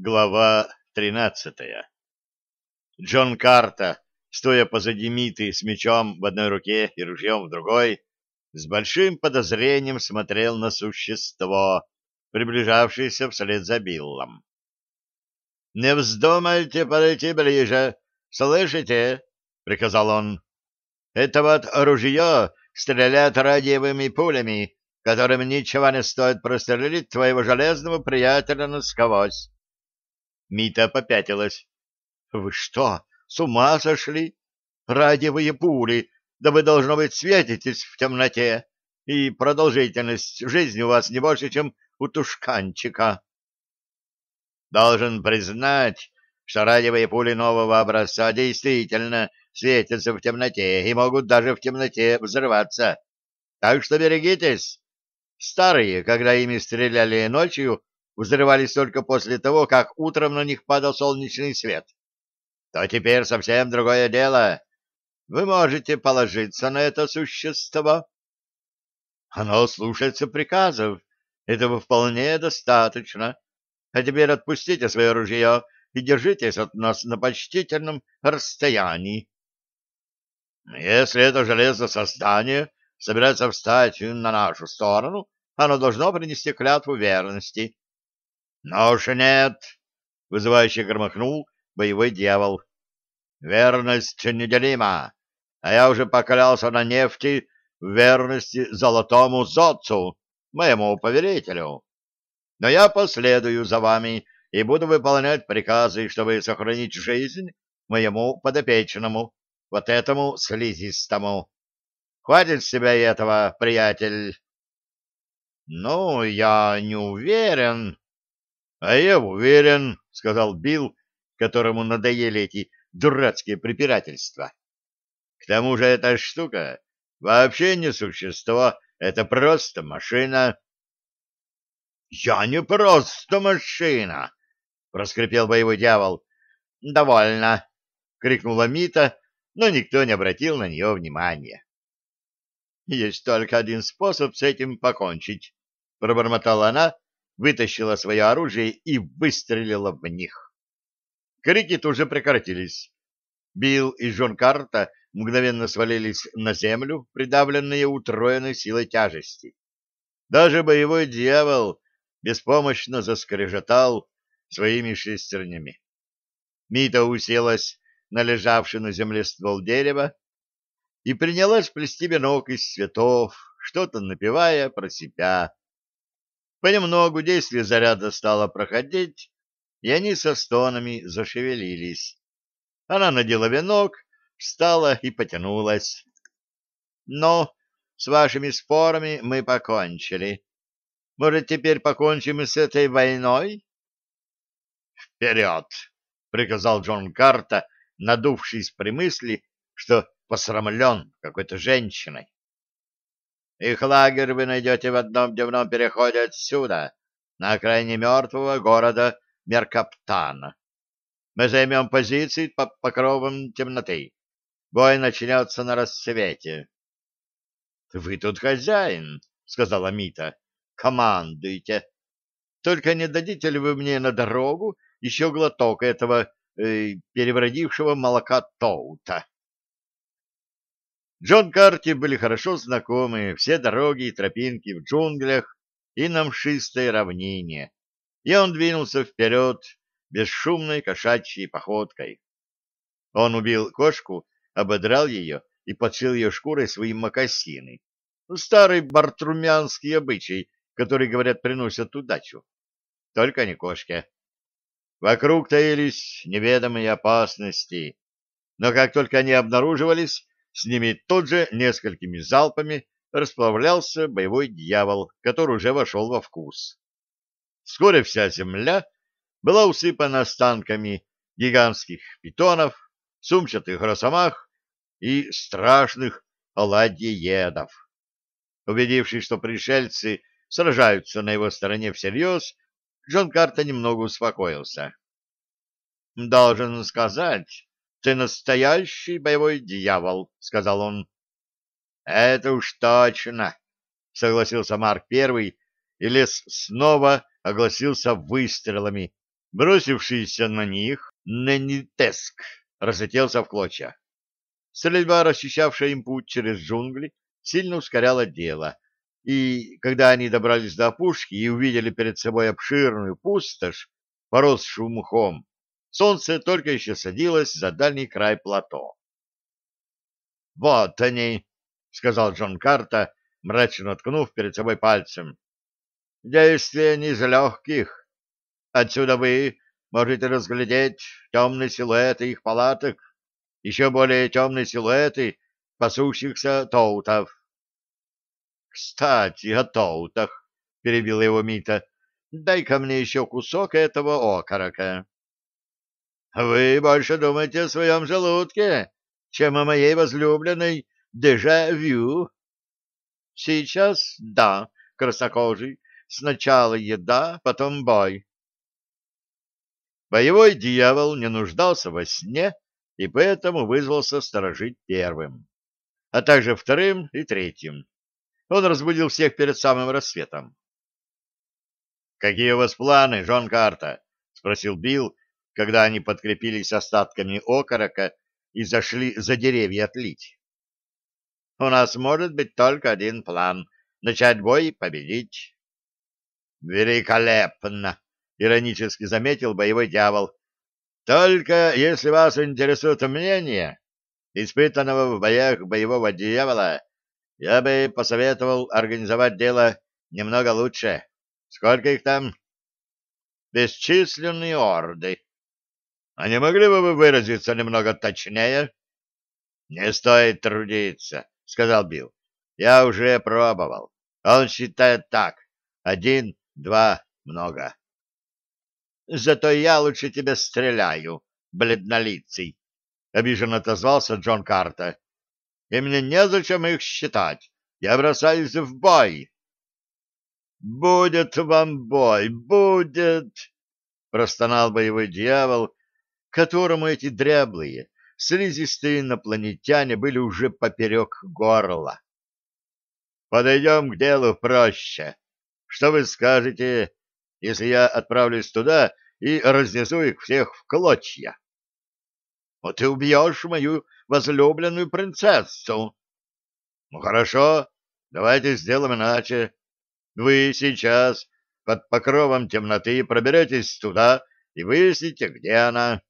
Глава тринадцатая Джон Карта, стоя позади Миты с мечом в одной руке и ружьем в другой, с большим подозрением смотрел на существо, приближавшееся вслед за Биллом. — Не вздумайте подойти ближе, слышите? — приказал он. — Это вот ружье стреляет радиовыми пулями, которым ничего не стоит прострелить твоего железного приятеля насквозь. Мита попятилась. — Вы что, с ума сошли? Радиовые пули, да вы, должно быть, светитесь в темноте, и продолжительность жизни у вас не больше, чем у тушканчика. Должен признать, что радиовые пули нового образца действительно светятся в темноте и могут даже в темноте взрываться. Так что берегитесь. Старые, когда ими стреляли ночью, взрывались только после того, как утром на них падал солнечный свет. То теперь совсем другое дело. Вы можете положиться на это существо. Оно слушается приказов. Этого вполне достаточно. А теперь отпустите свое ружье и держитесь от нас на почтительном расстоянии. Если это железное создание собирается встать на нашу сторону, оно должно принести клятву верности. Но уж нет, — вызывающе громыхнул боевой дьявол. Верность неделима, а я уже поклялся на нефти в верности золотому зодцу, моему поверителю. Но я последую за вами и буду выполнять приказы, чтобы сохранить жизнь моему подопечному, вот этому слизистому. Хватит с себя этого, приятель. — Ну, я не уверен, — А я уверен, — сказал Билл, которому надоели эти дурацкие препирательства. К тому же эта штука вообще не существо, это просто машина. — Я не просто машина! — проскрипел боевой дьявол. — Довольно! — крикнула Мита, но никто не обратил на нее внимания. — Есть только один способ с этим покончить, — пробормотала она, вытащила свое оружие и выстрелила в них. Крики тут же прекратились. Билл и Джон Карта мгновенно свалились на землю, придавленные утроенной силой тяжести. Даже боевой дьявол беспомощно заскрежетал своими шестернями. Мита уселась на лежавший на земле ствол дерева и принялась плести венок из цветов, что-то напевая про себя. Понемногу действие заряда стало проходить, и они со стонами зашевелились. Она надела венок, встала и потянулась. — Но с вашими спорами мы покончили. Может, теперь покончим и с этой войной? — Вперед! — приказал Джон Карта, надувшись при мысли, что посрамлен какой-то женщиной. Их лагерь вы найдете в одном дневном переходе отсюда, на окраине мертвого города Меркаптана. Мы займем позиции под покровом темноты. Бой начнется на рассвете. — Вы тут хозяин, — сказала Мита. — Командуйте. Только не дадите ли вы мне на дорогу еще глоток этого э, перебродившего молока Тоута? Джон Карти были хорошо знакомы все дороги и тропинки в джунглях и на мшистой равнине, и он двинулся вперед бесшумной кошачьей походкой. Он убил кошку, ободрал ее и подшил ее шкурой свои мокасины. Старый бартрумянский обычай, который, говорят, приносят удачу. Только не кошке. Вокруг таились неведомые опасности, но как только они обнаруживались, с ними тут же несколькими залпами расплавлялся боевой дьявол, который уже вошел во вкус. Вскоре вся земля была усыпана останками гигантских питонов, сумчатых росомах и страшных оладьеедов. Убедившись, что пришельцы сражаются на его стороне всерьез, Джон Карта немного успокоился. «Должен сказать, ты настоящий боевой дьявол, — сказал он. — Это уж точно, — согласился Марк Первый, и лес снова огласился выстрелами, Бросившийся на них, Ненитеск разлетелся в клочья. Стрельба, расчищавшая им путь через джунгли, сильно ускоряла дело, и когда они добрались до опушки и увидели перед собой обширную пустошь, поросшую мхом, солнце только еще садилось за дальний край плато. «Вот они!» — сказал Джон Карта, мрачно ткнув перед собой пальцем. «Действие не из легких. Отсюда вы можете разглядеть темные силуэты их палаток, еще более темные силуэты пасущихся тоутов. — Кстати, о тоутах, — перебил его Мита, — дай-ка мне еще кусок этого окорока. — Вы больше думаете о своем желудке, чем о моей возлюбленной дежавю? — Сейчас да, краснокожий, сначала еда, потом бой. Боевой дьявол не нуждался во сне и поэтому вызвался сторожить первым, а также вторым и третьим. Он разбудил всех перед самым рассветом. «Какие у вас планы, Жон Карта?» — спросил Билл, когда они подкрепились остатками окорока и зашли за деревья отлить. «У нас может быть только один план — начать бой и победить». «Великолепно!» — иронически заметил боевой дьявол. «Только если вас интересует мнение испытанного в боях боевого дьявола, я бы посоветовал организовать дело немного лучше. Сколько их там? Бесчисленные орды. А не могли бы вы выразиться немного точнее? Не стоит трудиться, сказал Билл. Я уже пробовал. Он считает так. Один, два, много. Зато я лучше тебя стреляю, бледнолицый, — обиженно отозвался Джон Карта. — И мне незачем их считать. Я бросаюсь в бой. — Будет вам бой, будет! — простонал боевой дьявол, которому эти дряблые, слизистые инопланетяне были уже поперек горла. — Подойдем к делу проще. Что вы скажете, если я отправлюсь туда и разнесу их всех в клочья? — Вот ты убьешь мою возлюбленную принцессу. — Ну, хорошо, давайте сделаем иначе. Вы сейчас под покровом темноты проберетесь туда и выясните, где она.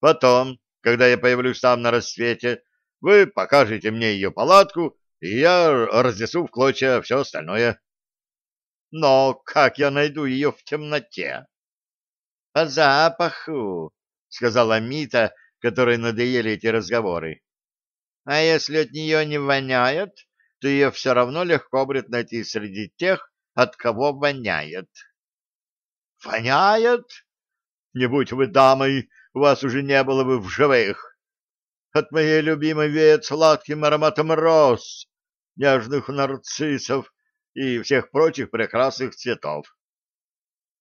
Потом, когда я появлюсь там на рассвете, вы покажете мне ее палатку, и я разнесу в клочья все остальное. Но как я найду ее в темноте? — По запаху, — сказала Мита, которой надоели эти разговоры. — А если от нее не воняет, то ее все равно легко будет найти среди тех, от кого воняет. — Воняет? Не будь вы дамой, вас уже не было бы в живых. От моей любимой веет сладким ароматом роз, нежных нарциссов и всех прочих прекрасных цветов.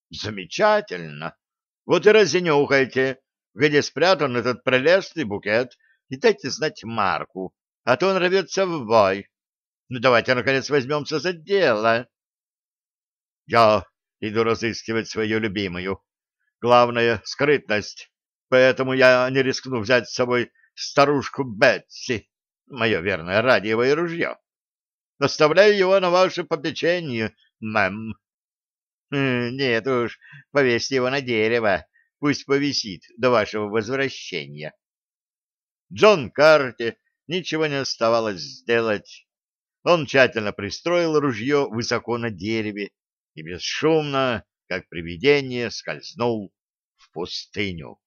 Замечательно. Вот и разнюхайте, где спрятан этот прелестный букет, и дайте знать Марку, а то он рвется в бой. Ну, давайте, наконец, возьмемся за дело. Я иду разыскивать свою любимую. Главное — скрытность, поэтому я не рискну взять с собой старушку Бетси, мое верное радиовое ружье. Оставляю его на ваше попечение, мэм. Э, нет уж, повесьте его на дерево, пусть повисит до вашего возвращения. Джон Карте ничего не оставалось сделать. Он тщательно пристроил ружье высоко на дереве и бесшумно, как привидение, скользнул в пустыню.